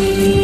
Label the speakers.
Speaker 1: see.